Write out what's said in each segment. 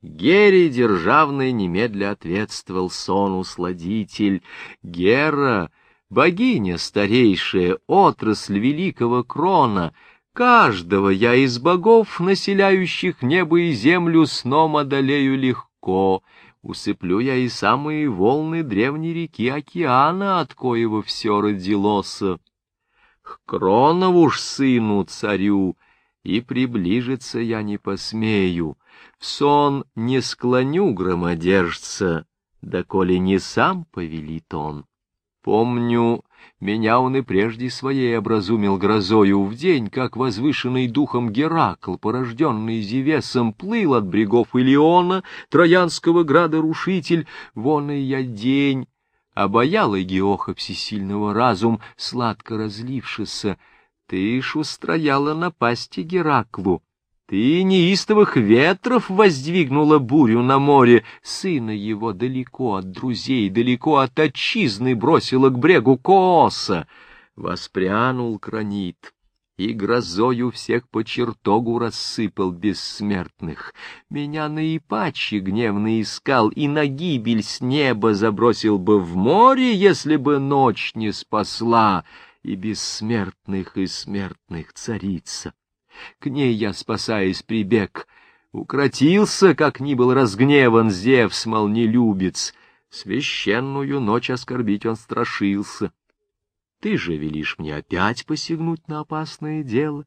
Гере державный немедля ответствовал сону сладитель. Гера, богиня старейшая, отрасль великого крона, каждого я из богов, населяющих небо и землю, сном одолею легко, усыплю я и самые волны древней реки океана, от коего все родилось. К Кронову ж сыну царю и приближиться я не посмею, в сон не склоню громодержца, доколе не сам повелит он. Помню, меня он и прежде своей образумил грозою. В день, как возвышенный духом Геракл, порожденный Зевесом, плыл от брегов Илиона, Троянского града рушитель, вон и я день, обаял и Геоха всесильного разум, сладко разлившийся, ты ж устрояла напасти Гераклу, ты неистовых ветров воздвигнула бурю на море, сына его далеко от друзей, далеко от отчизны бросила к брегу Кооса. Воспрянул кранит и грозою всех по чертогу рассыпал бессмертных. Меня наипаче гневно искал, и на гибель с неба забросил бы в море, если бы ночь не спасла, и бессмертных и смертных царица. К ней я, спасаясь, прибег. Укротился, как ни был разгневан Зевс, мол, не любец. Священную ночь оскорбить он страшился. Ты же велишь мне опять посягнуть на опасное дело.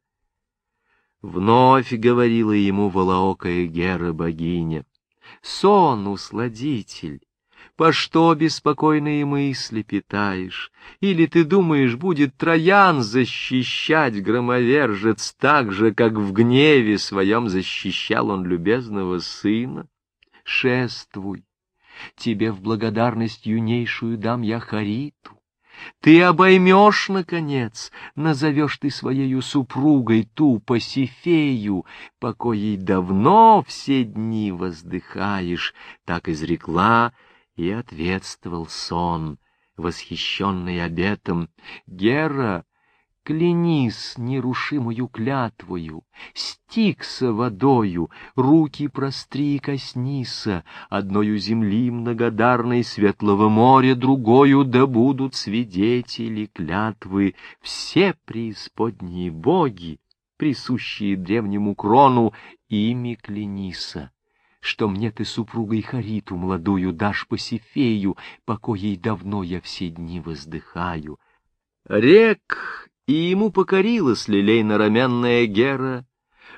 Вновь говорила ему волоокая Гера богиня. Сон, усладитель, по что беспокойные мысли питаешь? Или ты думаешь, будет Троян защищать громовержец так же, как в гневе своем защищал он любезного сына? Шествуй, тебе в благодарность юнейшую дам я Хариту. Ты обоймешь, наконец, назовешь ты своею супругой ту Пасифею, по коей давно все дни воздыхаешь, так изрекла и ответствовал сон, восхищенный обетом. Гера, клянись нерушимую клятвою, стикса водою, руки простри и коснися, одною земли многодарной светлого моря, другою да будут свидетели клятвы, все преисподние боги, присущие древнему крону, ими клянися что мне ты супругой Хариту молодую дашь Пасифею, по коей давно я все дни воздыхаю. Рек, и ему покорилась лилейно-ромянная Гера,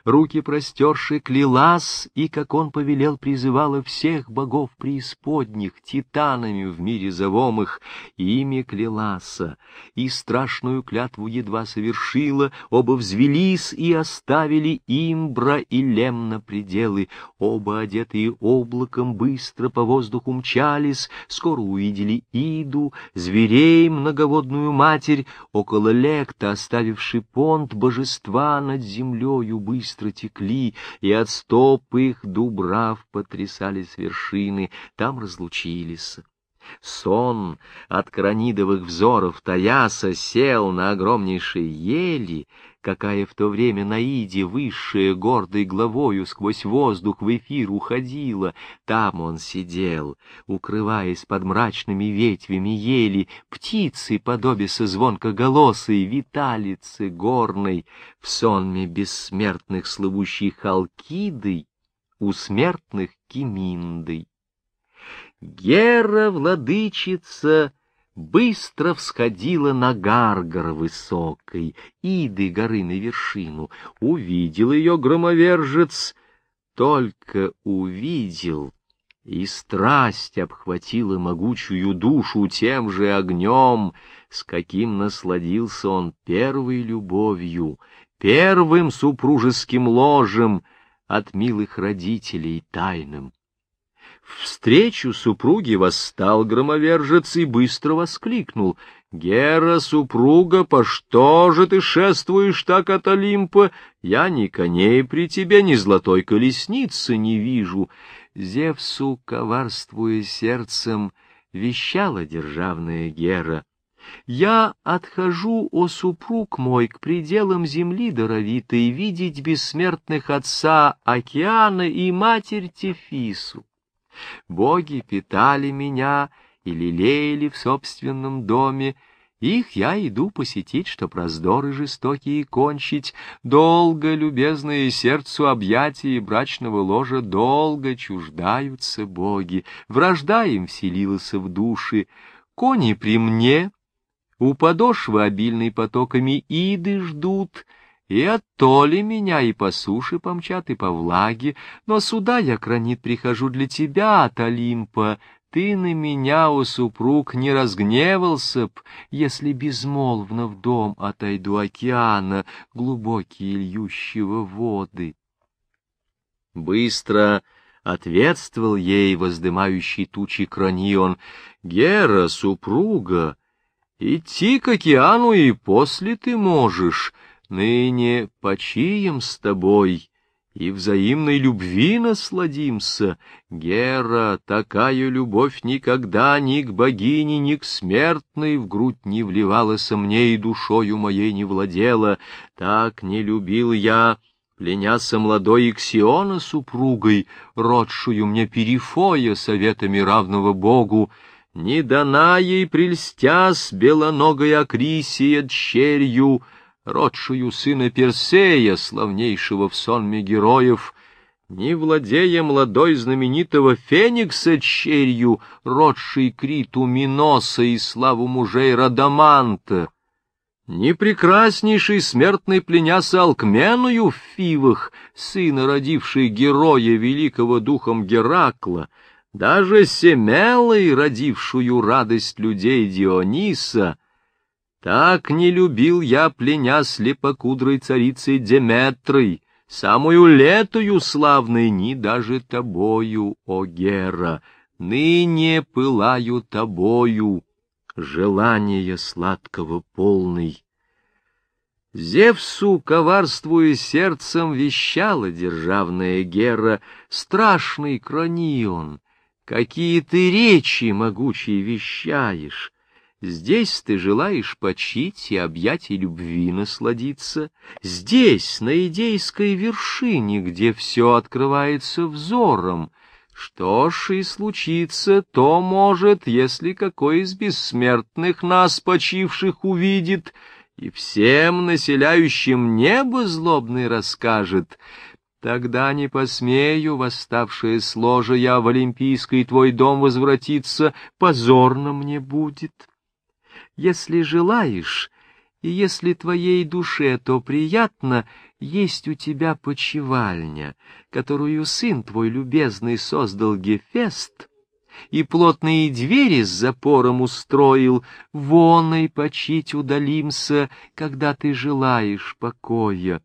руки простерши клялась, и, как он повелел, призывала всех богов преисподних, титанами в мире завомых, ими клялася, и страшную клятву едва совершила, оба взвелись и оставили имбра и лем на пределы, оба, одетые облаком, быстро по воздуху мчались, скоро увидели Иду, зверей, многоводную матерь, около лекта, оставивший понт божества над землею быстро, быстро текли, и от стоп их дубрав потрясались вершины, там разлучились. Сон от кранидовых взоров Таяса сел на огромнейшей ели, какая в то время на Иде высшая гордой главою сквозь воздух в эфир уходила. Там он сидел, укрываясь под мрачными ветвями ели, птицы, подобиса звонкоголосой, виталицы горной, в сонме бессмертных слывущих халкидой, у смертных киминдой. Гера, владычица, быстро всходила на Гаргор высокой, Иды горы на вершину. Увидел ее громовержец, только увидел, и страсть обхватила могучую душу тем же огнем, с каким насладился он первой любовью, первым супружеским ложем от милых родителей тайным. Встречу супруги восстал громовержец и быстро воскликнул. «Гера, супруга, по что же ты шествуешь так от Олимпа? Я ни коней при тебе, ни золотой колесницы не вижу». Зевсу, коварствуя сердцем, вещала державная Гера. Я отхожу, о супруг мой, к пределам земли даровитой, видеть бессмертных отца океана и матерь Тефису. Боги питали меня и лелеяли в собственном доме, их я иду посетить, чтоб раздоры жестокие кончить. Долго, любезное сердцу объятия брачного ложа, долго чуждаются боги. Вражда им вселилась в души. Кони при мне, у подошвы обильной потоками иды ждут, и оттоли меня и по суше помчат, и по влаге, но сюда я, кранит, прихожу для тебя от Олимпа, ты на меня, о супруг, не разгневался б, если безмолвно в дом отойду океана, глубокие льющего воды. Быстро ответствовал ей воздымающий тучи Кранион, Гера, супруга, идти к океану и после ты можешь, ныне почием с тобой, и взаимной любви насладимся. Гера, такая любовь никогда ни к богине, ни к смертной в грудь не вливалась мне и душою моей не владела. Так не любил я, пленяся молодой Иксиона супругой, родшую мне перифоя советами равного богу, не дана ей прельстясь белоногой Акрисия дщерью, родшую сына Персея, славнейшего в сонме героев, не владея молодой знаменитого Феникса черью, родшей Криту Миноса и славу мужей Радаманта, не прекраснейший смертный пленяса Алкменую в Фивах, сына родившей героя великого духом Геракла, даже Семелой, родившую радость людей Диониса, так не любил я, пленя слепокудрой царицей Деметрой, самую летую славной, ни даже тобою, о Гера, ныне пылаю тобою, желание сладкого полный. Зевсу, коварствуя сердцем, вещала державная Гера, страшный Кронион, какие ты речи могучие вещаешь, Здесь ты желаешь почить и объятий любви насладиться. Здесь, на идейской вершине, где все открывается взором. Что ж и случится, то может, если какой из бессмертных нас, почивших, увидит, и всем населяющим небо злобный расскажет, Тогда не посмею, восставшее с ложа я в Олимпийский твой дом возвратиться, позорно мне будет. Если желаешь, и если твоей душе то приятно, есть у тебя почевальня, которую сын твой любезный создал Гефест, и плотные двери с запором устроил, вон и почить удалимся, когда ты желаешь покоя.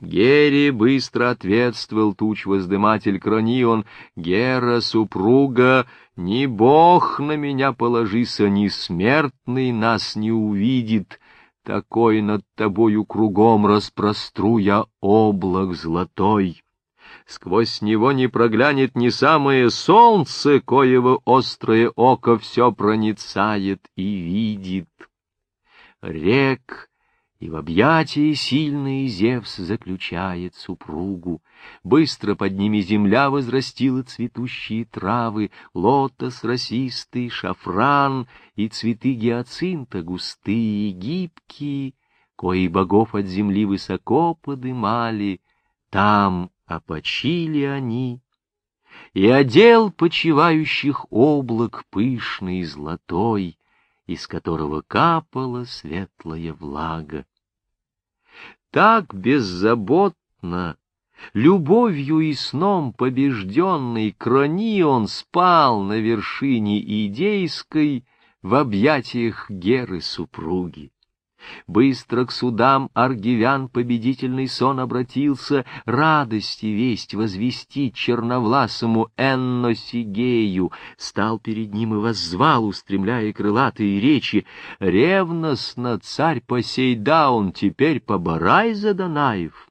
Гере быстро ответствовал туч-воздыматель Кронион, Гера, супруга, ни бог на меня положися, ни смертный нас не увидит, такой над тобою кругом распростру я облак золотой. Сквозь него не проглянет ни самое солнце, коего острое око все проницает и видит. Рек и в объятии сильный Зевс заключает супругу. Быстро под ними земля возрастила цветущие травы, лотос росистый, шафран и цветы гиацинта густые и гибкие, кои богов от земли высоко подымали, там опочили они. И одел почивающих облак пышный золотой, из которого капала светлая влага. Так беззаботно, любовью и сном побежденный Кронион спал на вершине Идейской в объятиях Геры супруги. Быстро к судам аргивян победительный сон обратился, радости весть возвестить черновласому Энносигею, стал перед ним и воззвал, устремляя крылатые речи, ревностно царь Посейдаун теперь поборай за Данаев,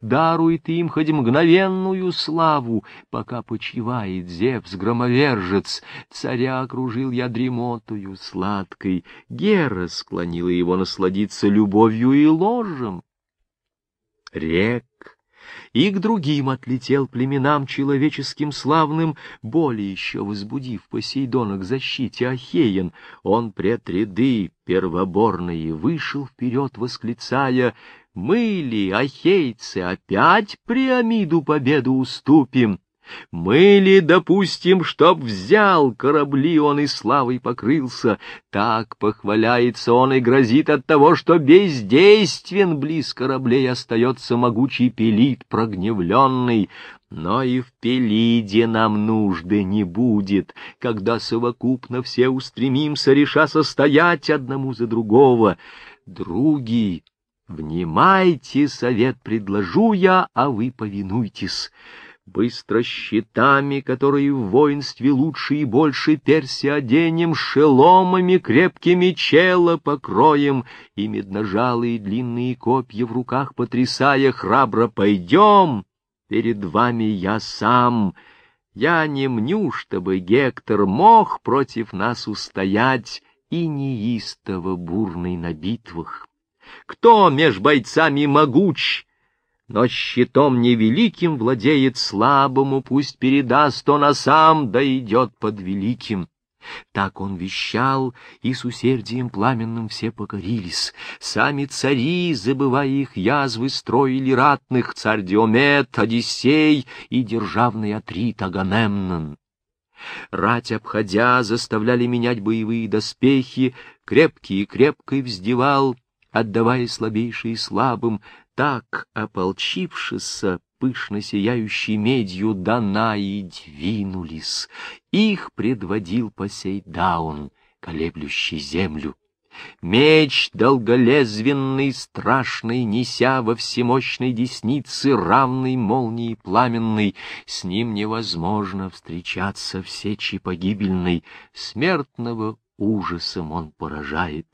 дарует им хоть мгновенную славу, пока почивает Зевс-громовержец. Царя окружил я дремотую сладкой, Гера склонила его насладиться любовью и ложем. Рек и к другим отлетел племенам человеческим славным, более еще возбудив Посейдона к защите Ахеен, он пред ряды первоборные вышел вперед, восклицая «Мы ли, ахейцы, опять Приамиду победу уступим?» Мы ли допустим, чтоб взял корабли он и славой покрылся? Так похваляется он и грозит от того, что бездействен близ кораблей остается могучий пелит прогневленный. Но и в Пелиде нам нужды не будет, когда совокупно все устремимся, реша состоять одному за другого. Други, внимайте, совет предложу я, а вы повинуйтесь быстро щитами, которые в воинстве лучше и больше перси оденем, шеломами крепкими чела покроем, и медножалые длинные копья в руках потрясая, храбро пойдем, перед вами я сам. Я не мню, чтобы Гектор мог против нас устоять, и неистово бурный на битвах. Кто меж бойцами могуч, но щитом невеликим владеет слабому, пусть передаст он, а сам дойдет под великим. Так он вещал, и с усердием пламенным все покорились. Сами цари, забывая их язвы, строили ратных царь Диомет, Одиссей и державный Атрит Аганемнон. Рать обходя, заставляли менять боевые доспехи, крепкий и крепкой вздевал, отдавая слабейшие слабым, так, ополчившися, пышно сияющей медью Данаи двинулись. Их предводил Посейдаун, колеблющий землю. Меч долголезвенный, страшный, неся во всемощной деснице равной молнии пламенной, с ним невозможно встречаться в сечи погибельной, смертного ужасом он поражает.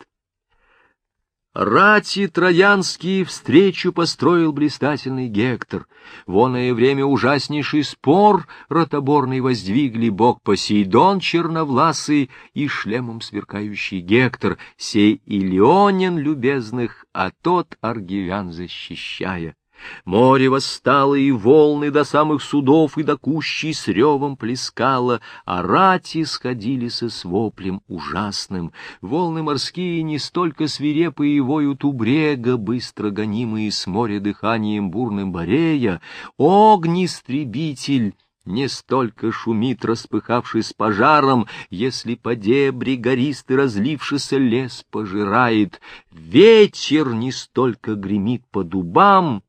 Рати троянские встречу построил блистательный Гектор. В оное время ужаснейший спор ротоборный воздвигли бог Посейдон черновласый и шлемом сверкающий Гектор, сей Илионин любезных, а тот аргивян защищая. Море восстало, и волны до самых судов и до кущей с ревом плескало, а рати сходились с воплем ужасным. Волны морские не столько свирепые воют у брега, быстро гонимые с моря дыханием бурным борея, огнестребитель не столько шумит, распыхавшись пожаром, если по дебри гористый разлившийся лес пожирает. Ветер не столько гремит по дубам,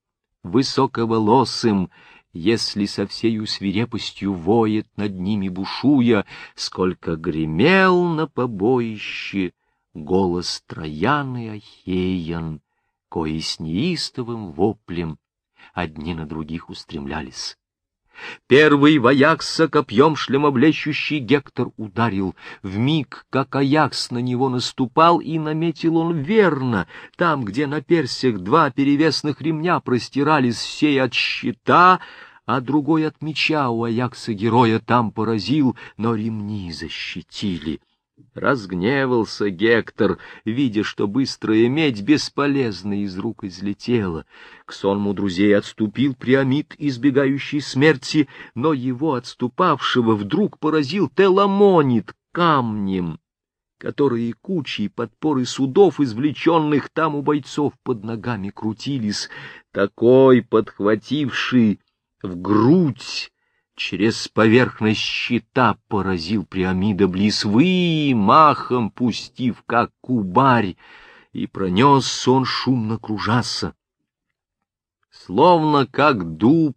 высоковолосым, если со всею свирепостью воет над ними бушуя, сколько гремел на побоище голос Троян и Ахеян, кои с неистовым воплем одни на других устремлялись. Первый воякса копьем шлемоблещущий Гектор ударил. В миг, как Аякс на него наступал, и наметил он верно, там, где на персях два перевесных ремня простирались все от щита, а другой от меча у Аякса героя там поразил, но ремни защитили. Разгневался Гектор, видя, что быстрая медь бесполезно из рук излетела. К сонму друзей отступил Приамид, избегающий смерти, но его отступавшего вдруг поразил Теламонит камнем, которые кучей подпоры судов, извлеченных там у бойцов, под ногами крутились. Такой, подхвативший в грудь, Через поверхность щита поразил Приамида близ вы, махом пустив, как кубарь, и пронес он шумно кружаса. Словно как дуб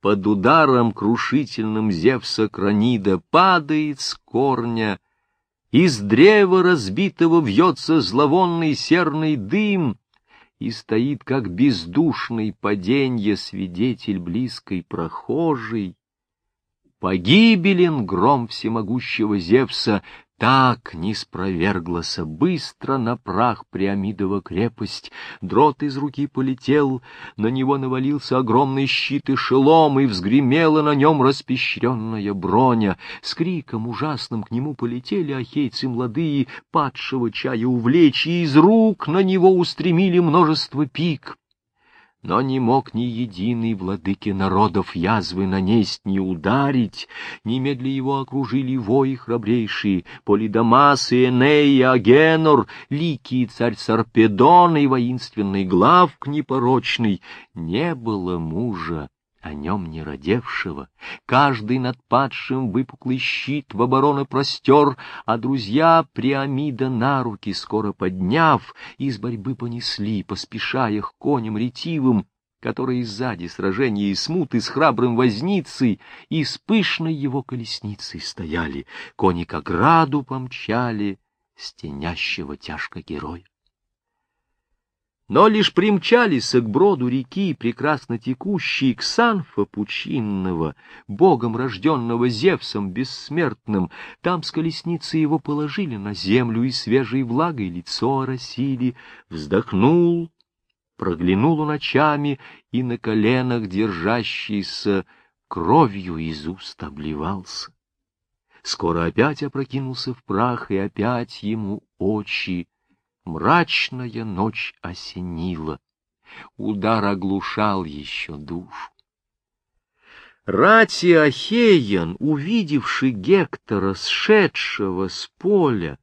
под ударом крушительным Зевса Кранида падает с корня, из древа разбитого вьется зловонный серный дым, и стоит, как бездушный паденье, свидетель близкой прохожей, Погибелен гром всемогущего Зевса, Так не спроверглася быстро на прах Приамидова крепость. Дрот из руки полетел, на него навалился огромный щит и шелом, и взгремела на нем распещренная броня. С криком ужасным к нему полетели ахейцы младые, падшего чая увлечь, и из рук на него устремили множество пик. Но не мог ни единый владыки народов язвы нанесть, ни ударить. Немедли его окружили вои храбрейшие, Полидамас и Эней и Агенор, ликий царь Сарпедон и воинственный главк непорочный. Не было мужа, о нем не родевшего. Каждый над падшим выпуклый щит в обороны простер, а друзья Приамида на руки скоро подняв, из борьбы понесли, поспешая к коням ретивым, которые сзади сражения и смуты с храбрым возницей и с пышной его колесницей стояли, кони к ограду помчали стенящего тяжко героя. Но лишь примчались к броду реки, прекрасно текущей, к Санфа пучинного, богом рожденного Зевсом бессмертным, там с колесницы его положили на землю и свежей влагой лицо оросили, вздохнул, проглянул ночами и на коленах держащийся кровью из уст обливался. Скоро опять опрокинулся в прах, и опять ему очи Мрачная ночь осенила, удар оглушал еще душу. Рати Ахеян, увидевший Гектора, сшедшего с поля,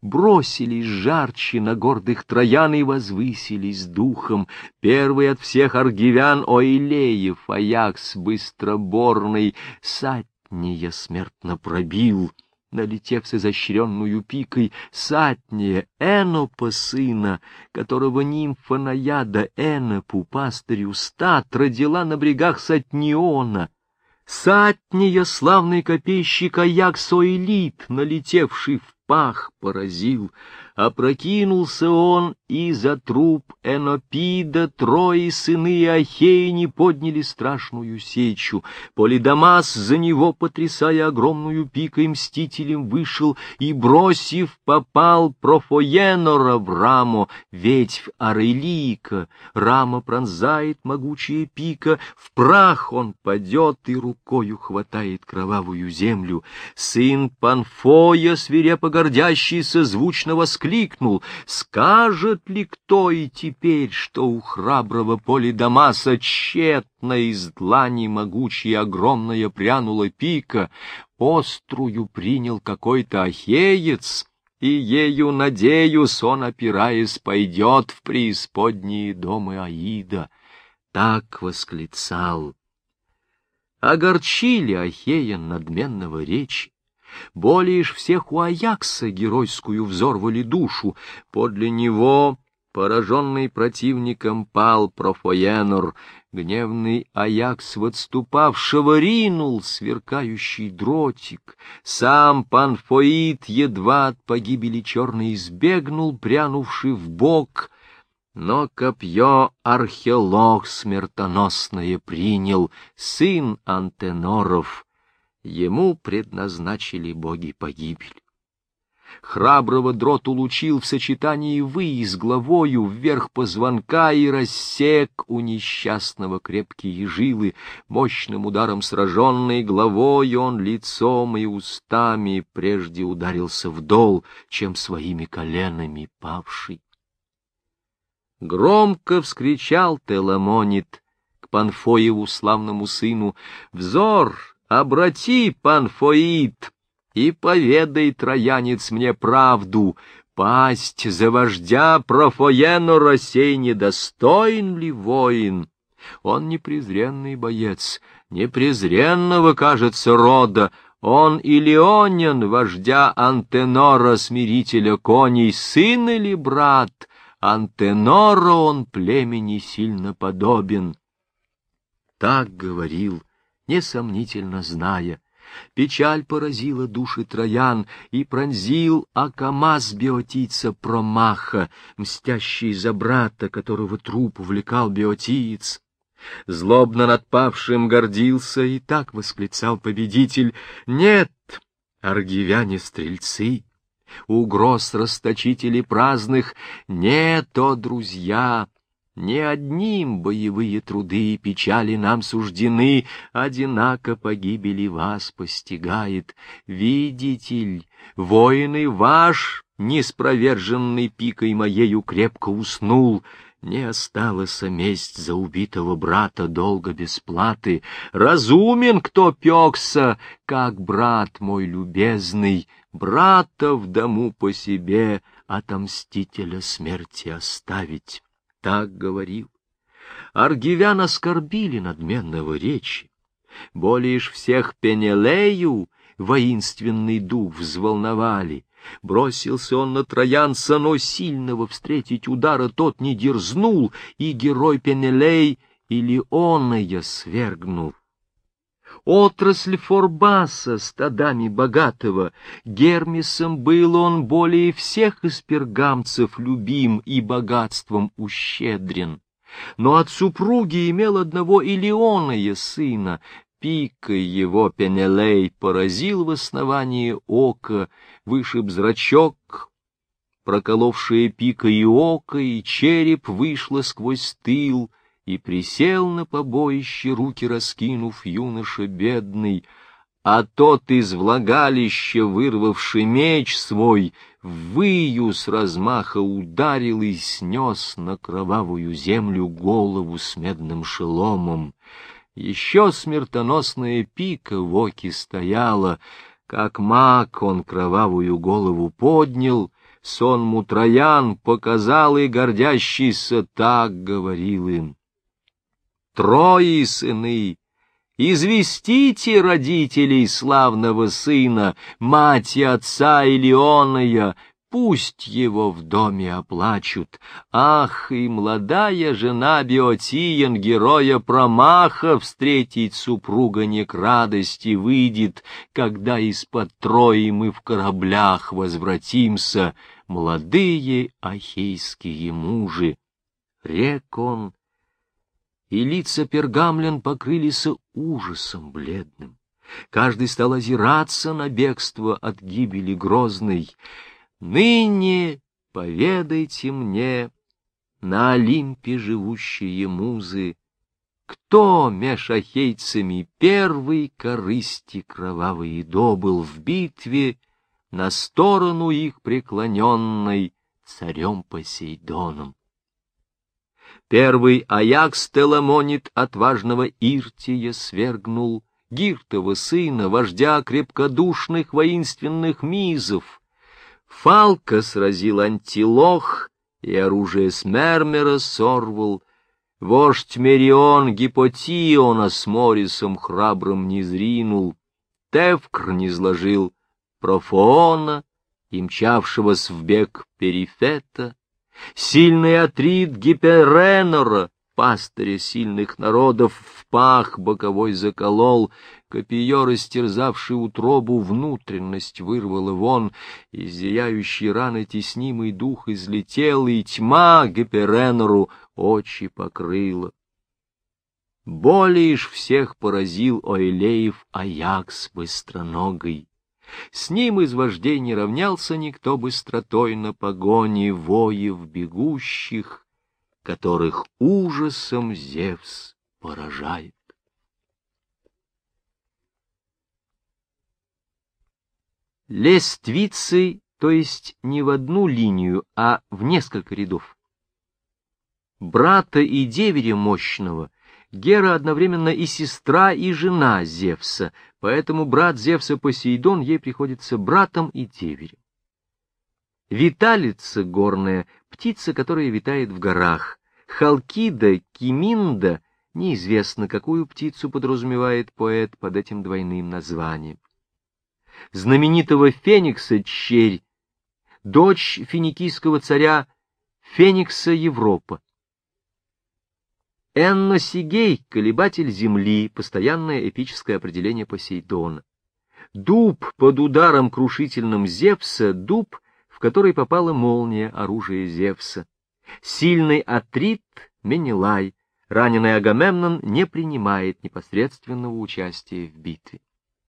бросились жарче на гордых троян и возвысились духом. Первый от всех аргивян Оилеев, Аякс быстроборный, сатния смертно пробил — налетев с изощренную пикой, сатния Энопа сына, которого нимфа Наяда Энопу, пастырю стат, родила на брегах Сатниона. Сатния, славный копейщик Аяксоэлит, налетевший в пах, поразил — Опрокинулся он, и за труп Энопида трое сыны Ахейни подняли страшную сечу. Полидамас за него, потрясая огромную пикой, мстителем вышел и, бросив, попал Профоенора в раму, ветвь Арелика. Рама пронзает могучая пика, в прах он падет и рукою хватает кровавую землю. Сын Панфоя, свирепо гордящийся, звучно воскликнул, воскликнул, скажет ли кто и теперь, что у храброго Полидамаса тщетно из длани могучей огромная прянула пика, острую принял какой-то ахеец, и ею, надеюсь, он, опираясь, пойдет в преисподние домы Аида. Так восклицал. Огорчили Ахея надменного речи. Более ж всех у Аякса геройскую взорвали душу. Подле него, пораженный противником, пал Профоенор. Гневный Аякс в отступавшего ринул сверкающий дротик. Сам Панфоид едва от погибели черной избегнул, прянувший в бок — но копье археолог смертоносное принял, сын Антеноров, Ему предназначили боги погибель. Храброго дрот улучил в сочетании вы с главою вверх позвонка и рассек у несчастного крепкие жилы. Мощным ударом сраженной главой он лицом и устами прежде ударился вдол, чем своими коленами павший. Громко вскричал Теламонит к Панфоеву славному сыну, «Взор Обрати, Панфоид, и поведай, троянец, мне правду, пасть за вождя Профоену Росей недостоин ли воин? Он непрезренный боец, непрезренного, кажется, рода, он Илионин, вождя Антенора, смирителя коней, сын или брат? Антенора он племени сильно подобен. Так говорил несомнительно зная. Печаль поразила души троян, и пронзил Акамаз биотийца Промаха, мстящий за брата, которого труп увлекал биотиец. Злобно над павшим гордился, и так восклицал победитель. «Нет, аргивяне-стрельцы, угроз расточителей праздных. Нет, о, друзья, не одним боевые труды и печали нам суждены, одинако погибели вас постигает. Видитель, воины ваш, неспроверженный пикой моею крепко уснул, не осталось месть за убитого брата долго без платы. Разумен, кто пекся, как брат мой любезный, брата в дому по себе, отомстителя смерти оставить так говорил. Аргивян оскорбили надменного речи. Более ж всех Пенелею воинственный дух взволновали. Бросился он на троянца, но сильного встретить удара тот не дерзнул, и герой Пенелей или он ее свергнул отрасль Форбаса, стадами богатого. Гермесом был он более всех из пергамцев любим и богатством ущедрен. Но от супруги имел одного Илионая сына, пикой его Пенелей поразил в основании ока, вышиб зрачок, проколовшие пика и око, и череп вышло сквозь тыл, и присел на побоище, руки раскинув юноша бедный, а тот из влагалища, вырвавший меч свой, выю с размаха ударил и снес на кровавую землю голову с медным шеломом. Еще смертоносная пика в оке стояла, как маг он кровавую голову поднял, сон мутроян показал и гордящийся так говорил им трое сыны. Известите родителей славного сына, мать и отца Илионая, пусть его в доме оплачут. Ах, и молодая жена Биотиен, героя промаха, встретить супруга не к радости выйдет, когда из-под трои мы в кораблях возвратимся, молодые ахейские мужи. Рек он, и лица пергамлян покрылись ужасом бледным. Каждый стал озираться на бегство от гибели грозной. Ныне поведайте мне, на Олимпе живущие музы, кто меж ахейцами первый корысти кровавый добыл в битве на сторону их преклоненной царем Посейдоном? Первый Аякс Теламонит отважного Иртия свергнул, Гиртова сына, вождя крепкодушных воинственных мизов. Фалка сразил антилох, и оружие Смермера сорвал. Вождь Мерион Гипотиона с Морисом храбрым не зринул. Тевкр не сложил Профона, и мчавшегося в бег Перифета. Сильный Атрид Гиперенора, пастыря сильных народов, в пах боковой заколол, копье, растерзавший утробу, внутренность вырвало вон, из зияющей раны теснимый дух излетел, и тьма Гиперенору очи покрыла. Более ж всех поразил Оэлеев Аякс быстроногой. С ним из вождей не равнялся никто быстротой на погоне воев бегущих, которых ужасом Зевс поражает. Лествицы, то есть не в одну линию, а в несколько рядов. Брата и деверя мощного Гера одновременно и сестра, и жена Зевса, поэтому брат Зевса Посейдон ей приходится братом и деверем. Виталица горная — птица, которая витает в горах. Халкида, Киминда — неизвестно, какую птицу подразумевает поэт под этим двойным названием. Знаменитого Феникса Черь, дочь финикийского царя Феникса Европа. Энносигей — колебатель земли, постоянное эпическое определение Посейдона. Дуб под ударом крушительным Зевса — дуб, в который попала молния оружия Зевса. Сильный Атрит — Менелай, раненый Агамемнон не принимает непосредственного участия в битве.